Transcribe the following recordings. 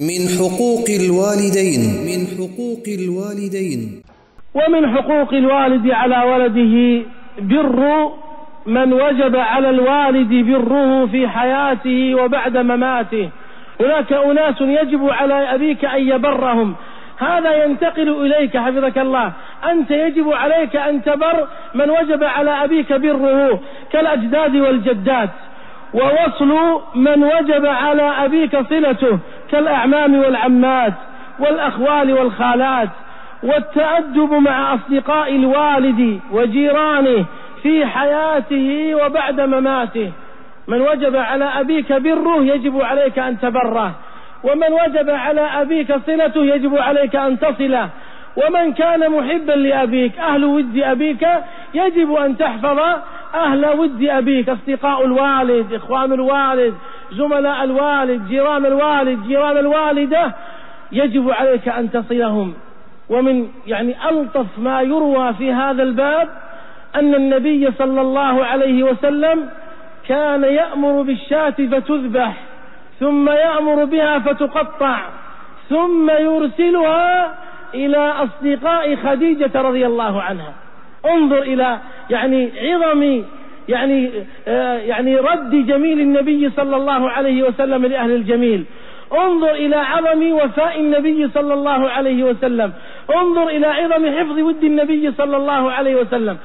من حقوق الوالدين. من حقوق الوالدين. ومن حقوق الوالد على ولده بر من وجب على الوالد بره في حياته وبعد مماته. هناك أناس يجب على أبيك أن يبرهم. هذا ينتقل إليك حفظك الله. أنت يجب عليك أن تبر من وجب على أبيك بره كالأجداد والجدات. ووصل من وجب على أبيك صلته. كالأعمام والعمات والأخوال والخالات والتأدب مع أصدقاء الوالد وجيرانه في حياته وبعد مماته. من وجب على أبيك بره يجب عليك أن تبره ومن وجب على أبيك صلته يجب عليك أن تصله ومن كان محبا لأبيك أهل ود أبيك يجب أن تحفظ أهل ود أبيك أصدقاء الوالد إخوان الوالد زملاء الوالد جيران الوالد جيران الوالدة يجب عليك أن تصلهم. ومن يعني ألطف ما يروى في هذا الباب أن النبي صلى الله عليه وسلم كان يأمر بالشاة فتذبح ثم يأمر بها فتقطع ثم يرسلها إلى أصدقاء خديجة رضي الله عنها. انظر إلى يعني عظم يعني آه يعني رد جميل النبي صلى الله عليه وسلم لأهل الجميل. انظر إلى عظم وفاء النبي صلى الله عليه وسلم. انظر إلى عظم حفظ ود النبي صلى الله عليه وسلم.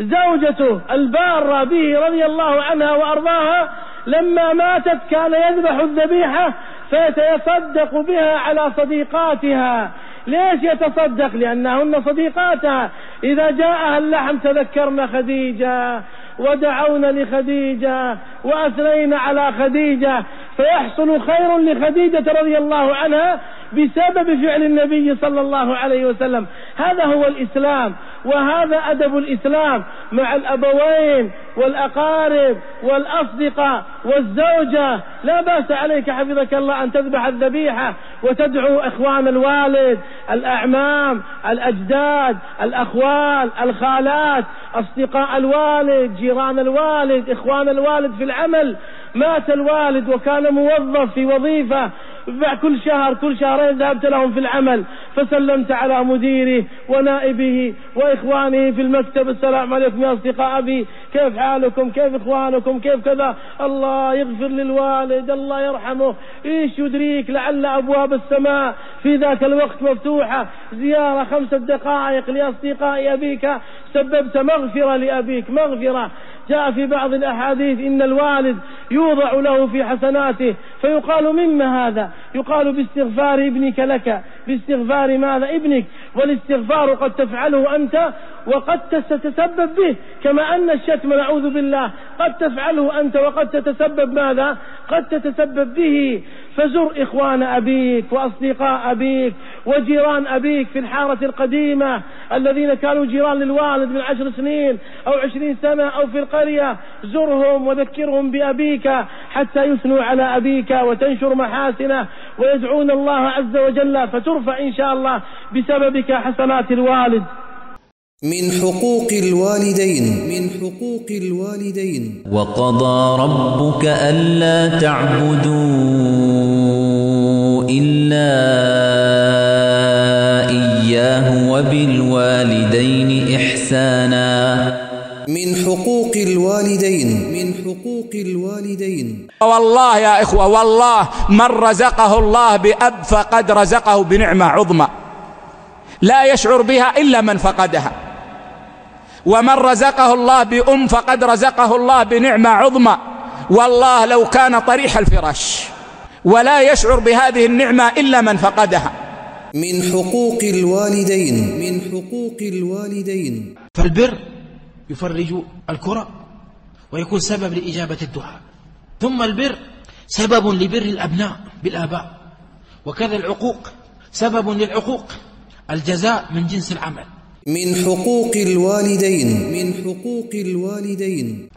زوجته البارة به رضي الله عنها وأرضاها لما ماتت كان يذبح الذبيحة فيتصدق بها على صديقاتها. ليش يتصدق؟ لأنهن صديقاتها. إذا جاءها اللحم تذكرنا خديجة. ودعونا لخديجة وأثنينا على خديجة فيحصل خير لخديجة رضي الله عنها بسبب فعل النبي صلى الله عليه وسلم. هذا هو الإسلام وهذا أدب الإسلام مع الأبوين والأقارب والأصدقاء والزوجة. لا بأس عليك حفظك الله أن تذبح الذبيحة وتدعو إخوان الوالد الأعمام الأجداد الأخوال الخالات أصدقاء الوالد جيران الوالد إخوان الوالد في العمل. مات الوالد وكان موظف في وظيفة كل شهر كل شهرين ذهبت لهم في العمل فسلمت على مديره ونائبه وإخوانه في المكتب السلام عليكم يا أصدقاء أبي كيف حالكم؟ كيف إخوانكم؟ كيف كذا؟ الله يغفر للوالد الله يرحمه. إيش يدريك؟ لعل أبواب السماء في ذاك الوقت مفتوحة. زيارة خمسة دقائق لأصدقاء أبيك. سببت مغفرة لأبيك مغفرة. جاء في بعض الأحاديث إن الوالد يوضع له في حسناته فيقال مما هذا؟ يقال باستغفار ابنك لك. باستغفار ماذا؟ ابنك. والاستغفار قد تفعله أنت وقد تتسبب به. كما أن الشتم نعوذ بالله قد تفعله أنت وقد تتسبب ماذا؟ قد تتسبب به. فزر إخوان أبيك وأصدقاء أبيك وجيران أبيك في الحارة القديمة الذين كانوا جيران للوالد من عشر سنين أو عشرين سنة أو في القرية. زرهم وذكرهم بأبيك حتى يثنوا على أبيك وتنشر محاسنه ويدعون الله عز وجل فترفع إن شاء الله بسببك حسنات الوالد. من حقوق الوالدين. من حقوق الوالدين. وقضى ربك ألا تعبدوا. إلا إياه وبالوالدين إحسانا. من حقوق الوالدين. من حقوق الوالدين. والله يا إخوة والله من رزقه الله بأب فقد رزقه بنعمة عظمى. لا يشعر بها إلا من فقدها. ومن رزقه الله بأم فقد رزقه الله بنعمة عظمى. والله لو كان طريح الفراش. ولا يشعر بهذه النعمة إلا من فقدها. من حقوق الوالدين. من حقوق الوالدين. فالبر يفرج الكرة ويكون سبب لإجابة الدعاء. ثم البر سبب لبر الأبناء بالآباء. وكذا العقوق سبب للعقوق الجزاء من جنس العمل. من حقوق الوالدين. من حقوق الوالدين.